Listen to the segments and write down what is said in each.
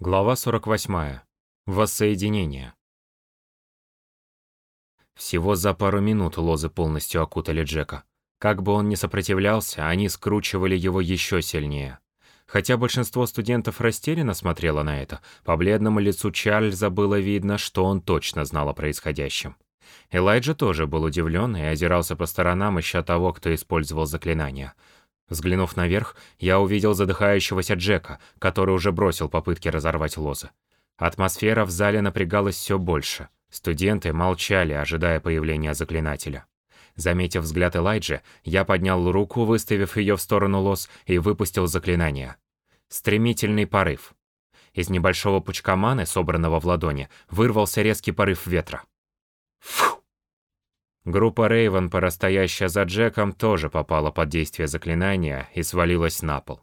Глава 48. Воссоединение. Всего за пару минут лозы полностью окутали Джека. Как бы он ни сопротивлялся, они скручивали его еще сильнее. Хотя большинство студентов растерянно смотрело на это, по бледному лицу Чарльза было видно, что он точно знал о происходящем. Элайджа тоже был удивлен и озирался по сторонам, ища того, кто использовал заклинание – Взглянув наверх, я увидел задыхающегося Джека, который уже бросил попытки разорвать лозы. Атмосфера в зале напрягалась все больше. Студенты молчали, ожидая появления заклинателя. Заметив взгляд Элайджи, я поднял руку, выставив ее в сторону лоз, и выпустил заклинание. Стремительный порыв. Из небольшого пучка маны, собранного в ладони, вырвался резкий порыв ветра. Группа Рейвен, порастоящая за Джеком, тоже попала под действие заклинания и свалилась на пол.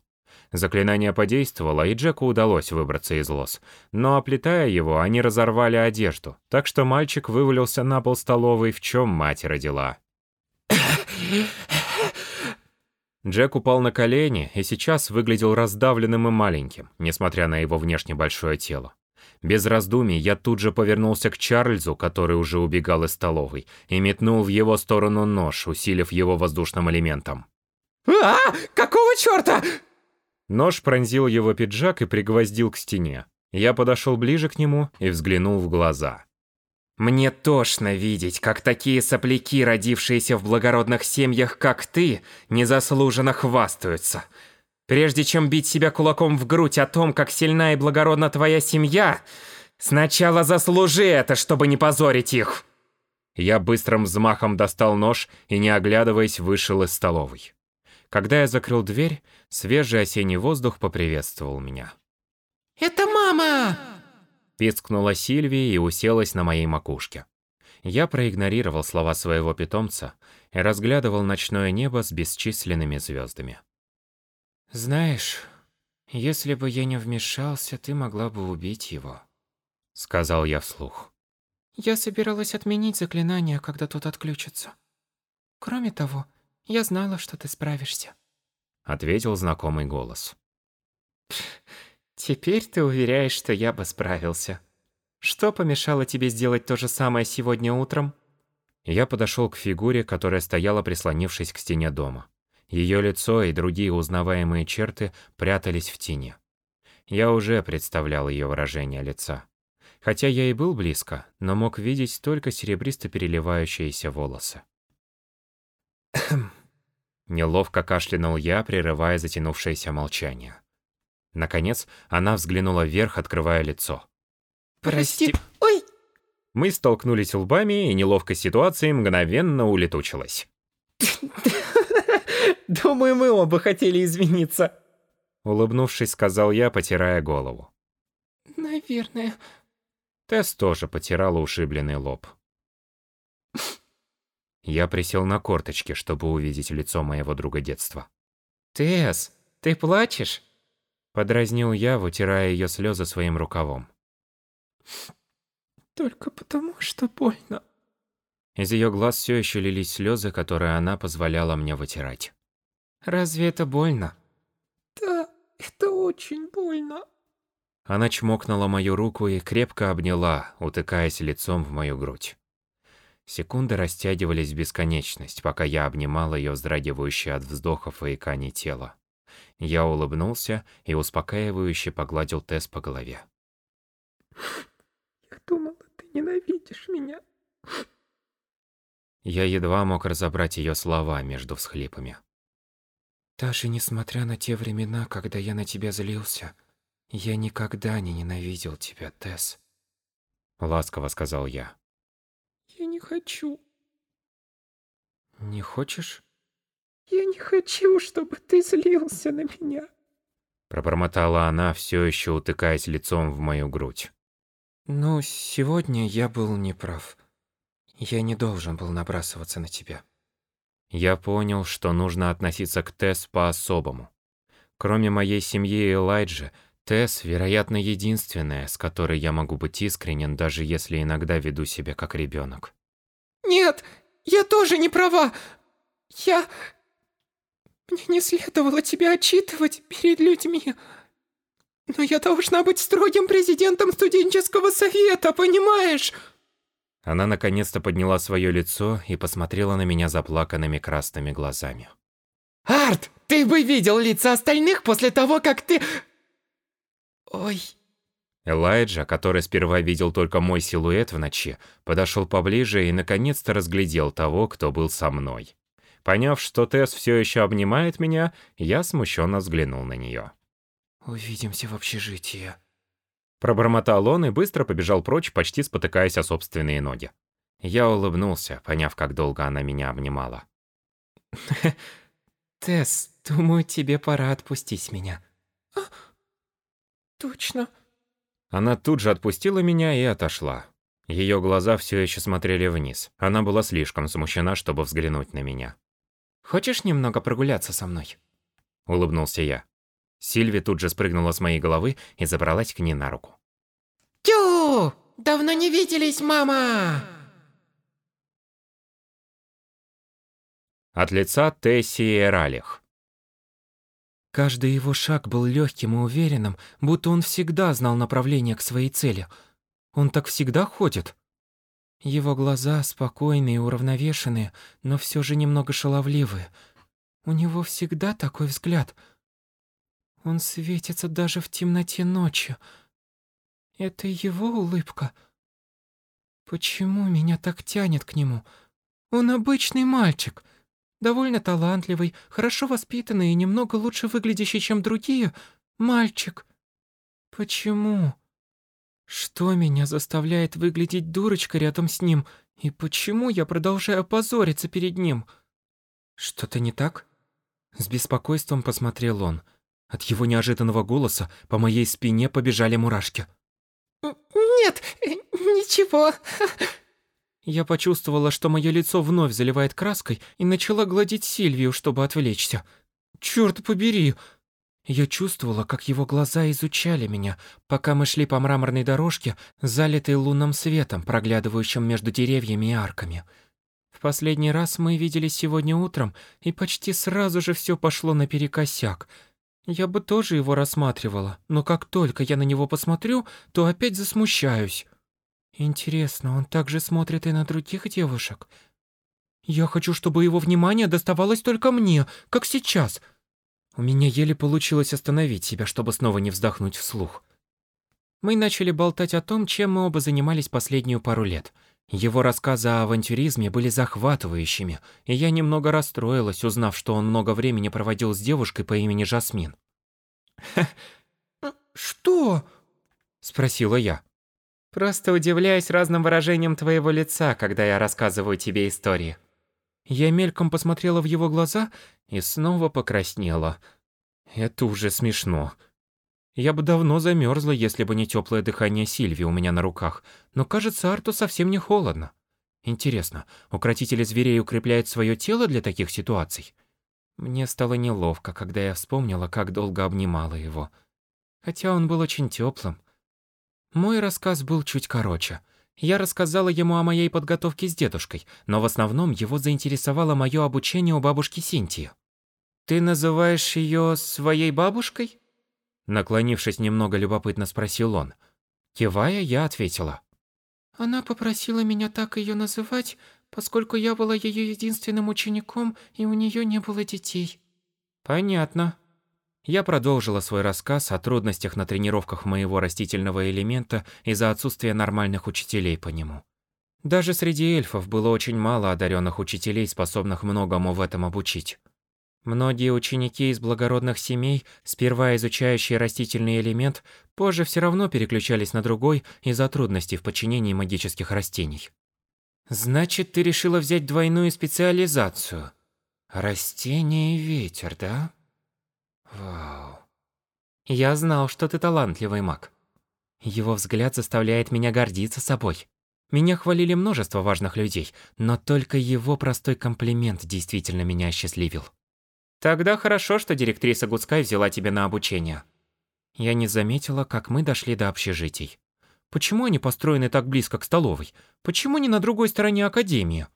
Заклинание подействовало, и Джеку удалось выбраться из лос. Но оплетая его, они разорвали одежду, так что мальчик вывалился на пол столовой, в чем мать родила. Джек упал на колени и сейчас выглядел раздавленным и маленьким, несмотря на его внешне большое тело. Без раздумий я тут же повернулся к Чарльзу, который уже убегал из столовой, и метнул в его сторону нож, усилив его воздушным элементом. «А, какого черта?» Нож пронзил его пиджак и пригвоздил к стене. Я подошел ближе к нему и взглянул в глаза. «Мне тошно видеть, как такие сопляки, родившиеся в благородных семьях, как ты, незаслуженно хвастаются. Прежде чем бить себя кулаком в грудь о том, как сильна и благородна твоя семья, сначала заслужи это, чтобы не позорить их. Я быстрым взмахом достал нож и, не оглядываясь, вышел из столовой. Когда я закрыл дверь, свежий осенний воздух поприветствовал меня. «Это мама!» Пискнула Сильвия и уселась на моей макушке. Я проигнорировал слова своего питомца и разглядывал ночное небо с бесчисленными звездами. «Знаешь, если бы я не вмешался, ты могла бы убить его», — сказал я вслух. «Я собиралась отменить заклинание, когда тот отключится. Кроме того, я знала, что ты справишься», — ответил знакомый голос. «Теперь ты уверяешь, что я бы справился. Что помешало тебе сделать то же самое сегодня утром?» Я подошел к фигуре, которая стояла, прислонившись к стене дома. Ее лицо и другие узнаваемые черты прятались в тени. Я уже представлял ее выражение лица. Хотя я и был близко, но мог видеть только серебристо переливающиеся волосы. Неловко кашлянул я, прерывая затянувшееся молчание. Наконец, она взглянула вверх, открывая лицо. «Прости, ой!» Мы столкнулись лбами, и неловкая ситуация мгновенно улетучилась. Думаю, мы оба хотели извиниться. Улыбнувшись, сказал я, потирая голову. Наверное. Тесс тоже потирала ушибленный лоб. Я присел на корточки, чтобы увидеть лицо моего друга детства. «Тесс, ты плачешь?» Подразнил я, вытирая ее слезы своим рукавом. «Только потому, что больно». Из ее глаз все еще лились слезы, которые она позволяла мне вытирать. Разве это больно? Да, это очень больно. Она чмокнула мою руку и крепко обняла, утыкаясь лицом в мою грудь. Секунды растягивались в бесконечность, пока я обнимал ее вздрагивающее от вздохов и иканий тело. Я улыбнулся и успокаивающе погладил Тесс по голове. Я думала, ты ненавидишь меня. Я едва мог разобрать ее слова между всхлипами. Даже несмотря на те времена, когда я на тебя злился, я никогда не ненавидел тебя, Тесс. Ласково сказал я. Я не хочу. Не хочешь? Я не хочу, чтобы ты злился на меня. Пробормотала она, все еще утыкаясь лицом в мою грудь. Ну, сегодня я был неправ. Я не должен был набрасываться на тебя. Я понял, что нужно относиться к Тесс по-особому. Кроме моей семьи и Элайджи, Тесс, вероятно, единственная, с которой я могу быть искренен, даже если иногда веду себя как ребенок. Нет, я тоже не права. Я... Мне не следовало тебя отчитывать перед людьми. но я должна быть строгим президентом студенческого совета, понимаешь? Она наконец-то подняла свое лицо и посмотрела на меня заплаканными красными глазами. Арт, ты бы видел лица остальных после того, как ты... Ой... Элайджа, который сперва видел только мой силуэт в ночи, подошел поближе и наконец-то разглядел того, кто был со мной. Поняв, что Тесс все еще обнимает меня, я смущенно взглянул на нее. «Увидимся в общежитии», Пробормотал он и быстро побежал прочь, почти спотыкаясь о собственные ноги. Я улыбнулся, поняв, как долго она меня обнимала. «Тесс, думаю, тебе пора отпустить меня». А, точно. Она тут же отпустила меня и отошла. Ее глаза все еще смотрели вниз. Она была слишком смущена, чтобы взглянуть на меня. «Хочешь немного прогуляться со мной?» Улыбнулся я. Сильви тут же спрыгнула с моей головы и забралась к ней на руку. «Тю! Давно не виделись, мама!» От лица Тесси Эралих. Каждый его шаг был легким и уверенным, будто он всегда знал направление к своей цели. Он так всегда ходит. Его глаза спокойные и уравновешенные, но все же немного шаловливые. У него всегда такой взгляд. Он светится даже в темноте ночи. Это его улыбка. Почему меня так тянет к нему? Он обычный мальчик — довольно талантливый, хорошо воспитанный и немного лучше выглядящий, чем другие, мальчик. Почему? Что меня заставляет выглядеть дурочкой рядом с ним, и почему я продолжаю позориться перед ним? Что-то не так? С беспокойством посмотрел он. От его неожиданного голоса по моей спине побежали мурашки. «Нет, ничего», я почувствовала, что мое лицо вновь заливает краской и начала гладить Сильвию, чтобы отвлечься. Черт побери! Я чувствовала, как его глаза изучали меня, пока мы шли по мраморной дорожке, залитой лунным светом, проглядывающим между деревьями и арками. В последний раз мы виделись сегодня утром, и почти сразу же все пошло наперекосяк. Я бы тоже его рассматривала, но как только я на него посмотрю, то опять засмущаюсь. Интересно, он также смотрит и на других девушек? Я хочу, чтобы его внимание доставалось только мне, как сейчас. У меня еле получилось остановить себя, чтобы снова не вздохнуть вслух. Мы начали болтать о том, чем мы оба занимались последнюю пару лет. Его рассказы о авантюризме были захватывающими, и я немного расстроилась, узнав, что он много времени проводил с девушкой по имени Жасмин. «Что?» – спросила я. Просто удивляюсь разным выражениям твоего лица, когда я рассказываю тебе истории. Я мельком посмотрела в его глаза и снова покраснела. Это уже смешно. Я бы давно замерзла, если бы не теплое дыхание Сильви у меня на руках, но кажется, Арту совсем не холодно. Интересно, укротители зверей укрепляют свое тело для таких ситуаций? Мне стало неловко, когда я вспомнила, как долго обнимала его. Хотя он был очень теплым. Мой рассказ был чуть короче. Я рассказала ему о моей подготовке с дедушкой, но в основном его заинтересовало мое обучение у бабушки Синтии. «Ты называешь ее своей бабушкой?» Наклонившись немного любопытно спросил он. Кивая, я ответила. «Она попросила меня так ее называть, поскольку я была ее единственным учеником, и у нее не было детей». «Понятно», я продолжила свой рассказ о трудностях на тренировках моего растительного элемента из-за отсутствия нормальных учителей по нему. Даже среди эльфов было очень мало одаренных учителей, способных многому в этом обучить. Многие ученики из благородных семей, сперва изучающие растительный элемент, позже все равно переключались на другой из-за трудностей в подчинении магических растений. «Значит, ты решила взять двойную специализацию? Растение и ветер, да?» Вау. Я знал, что ты талантливый маг. Его взгляд заставляет меня гордиться собой. Меня хвалили множество важных людей, но только его простой комплимент действительно меня осчастливил. Тогда хорошо, что директриса Гудскай взяла тебя на обучение. Я не заметила, как мы дошли до общежитий. Почему они построены так близко к столовой? Почему не на другой стороне академии?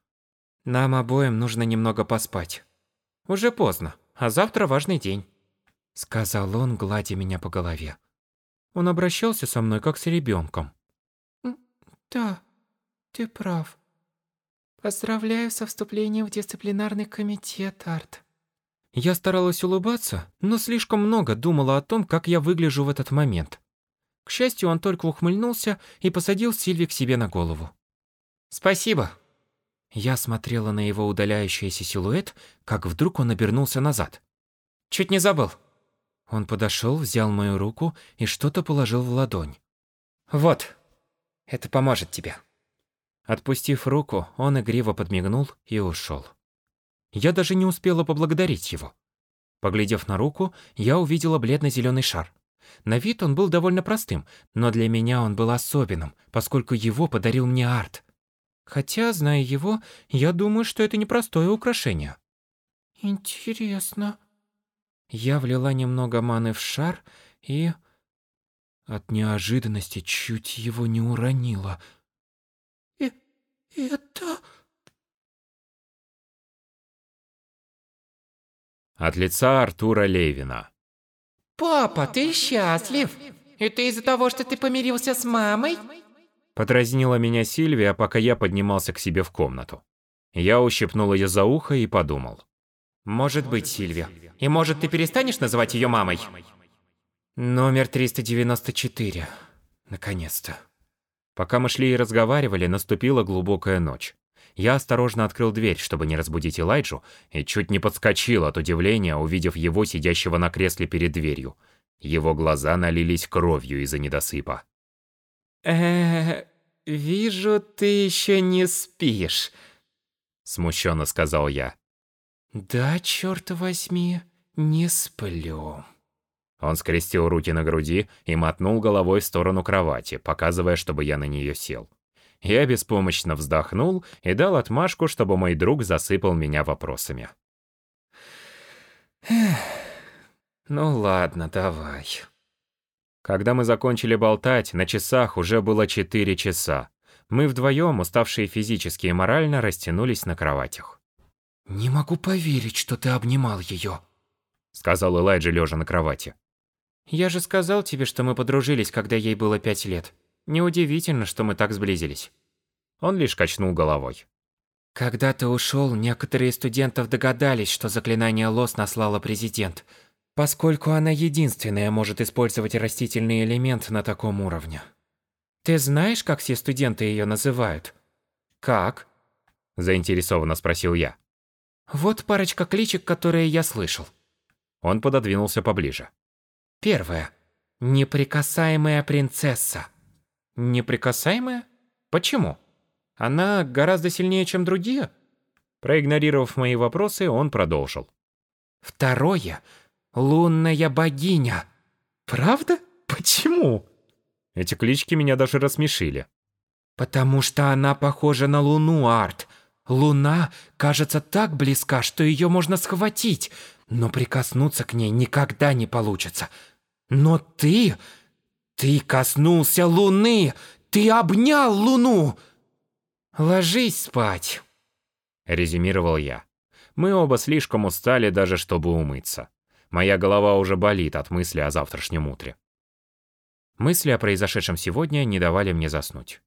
Нам обоим нужно немного поспать. Уже поздно, а завтра важный день сказал он, гладя меня по голове. Он обращался со мной как с ребенком. Да, ты прав. Поздравляю со вступлением в дисциплинарный комитет, Арт. Я старалась улыбаться, но слишком много думала о том, как я выгляжу в этот момент. К счастью, он только ухмыльнулся и посадил Сильви к себе на голову. Спасибо. Я смотрела на его удаляющийся силуэт, как вдруг он обернулся назад. Чуть не забыл. Он подошел, взял мою руку и что-то положил в ладонь. Вот, это поможет тебе. Отпустив руку, он игриво подмигнул и ушел. Я даже не успела поблагодарить его. Поглядев на руку, я увидела бледно-зеленый шар. На вид он был довольно простым, но для меня он был особенным, поскольку его подарил мне Арт. Хотя, зная его, я думаю, что это непростое украшение. Интересно. Я влила немного маны в шар и... От неожиданности чуть его не уронила. И... это... От лица Артура Левина. Папа, ты счастлив? Это из-за того, что ты помирился с мамой? Подразнила меня Сильвия, пока я поднимался к себе в комнату. Я ущипнул ее за ухо и подумал. Может быть, Сильвия. И может, ты перестанешь называть ее мамой? Номер 394. Наконец-то. Пока мы шли и разговаривали, наступила глубокая ночь. Я осторожно открыл дверь, чтобы не разбудить Элайджу, и чуть не подскочил от удивления, увидев его, сидящего на кресле перед дверью. Его глаза налились кровью из-за недосыпа. э вижу, ты еще не спишь», — смущенно сказал я. «Да, черт возьми, не сплю». Он скрестил руки на груди и мотнул головой в сторону кровати, показывая, чтобы я на нее сел. Я беспомощно вздохнул и дал отмашку, чтобы мой друг засыпал меня вопросами. «Ну ладно, давай». Когда мы закончили болтать, на часах уже было четыре часа. Мы вдвоем, уставшие физически и морально, растянулись на кроватях. «Не могу поверить, что ты обнимал ее», — сказал Элайджа, лежа на кровати. «Я же сказал тебе, что мы подружились, когда ей было пять лет. Неудивительно, что мы так сблизились». Он лишь качнул головой. «Когда ты ушел, некоторые студентов догадались, что заклинание Лос наслала президент, поскольку она единственная может использовать растительный элемент на таком уровне. Ты знаешь, как все студенты ее называют?» «Как?» – заинтересованно спросил я. «Вот парочка кличек, которые я слышал». Он пододвинулся поближе. Первая. Неприкасаемая принцесса. Неприкасаемая? Почему? Она гораздо сильнее, чем другие? Проигнорировав мои вопросы, он продолжил. Второе. Лунная богиня. Правда? Почему? Эти клички меня даже рассмешили. Потому что она похожа на Луну, Арт. Луна кажется так близка, что ее можно схватить, но прикоснуться к ней никогда не получится. Но ты... Ты коснулся Луны! Ты обнял Луну! Ложись спать!» Резюмировал я. Мы оба слишком устали даже, чтобы умыться. Моя голова уже болит от мысли о завтрашнем утре. Мысли о произошедшем сегодня не давали мне заснуть.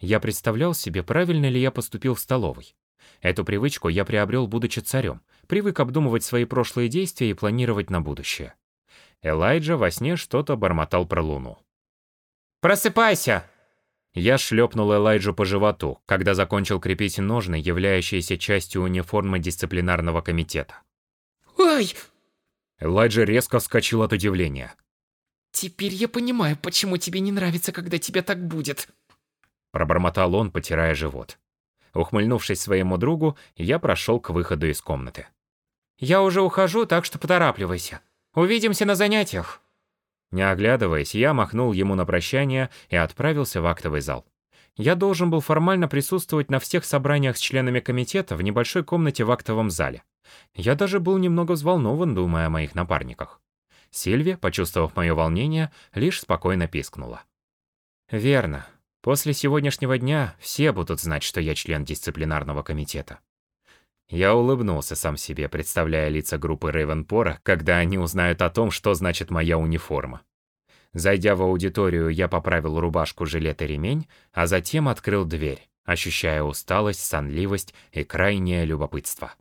Я представлял себе, правильно ли я поступил в столовой. Эту привычку я приобрел, будучи царем, привык обдумывать свои прошлые действия и планировать на будущее. Элайджа во сне что-то бормотал про Луну. «Просыпайся!» Я шлепнул Элайджу по животу, когда закончил крепить ножны, являющиеся частью униформы дисциплинарного комитета. «Ай!» Элайджа резко вскочил от удивления. «Теперь я понимаю, почему тебе не нравится, когда тебе так будет». Пробормотал он, потирая живот. Ухмыльнувшись своему другу, я прошел к выходу из комнаты. «Я уже ухожу, так что поторапливайся. Увидимся на занятиях». Не оглядываясь, я махнул ему на прощание и отправился в актовый зал. Я должен был формально присутствовать на всех собраниях с членами комитета в небольшой комнате в актовом зале. Я даже был немного взволнован, думая о моих напарниках. Сильвия, почувствовав мое волнение, лишь спокойно пискнула. «Верно. После сегодняшнего дня все будут знать, что я член дисциплинарного комитета. Я улыбнулся сам себе, представляя лица группы Рейвенпора, когда они узнают о том, что значит моя униформа. Зайдя в аудиторию, я поправил рубашку, жилет и ремень, а затем открыл дверь, ощущая усталость, сонливость и крайнее любопытство.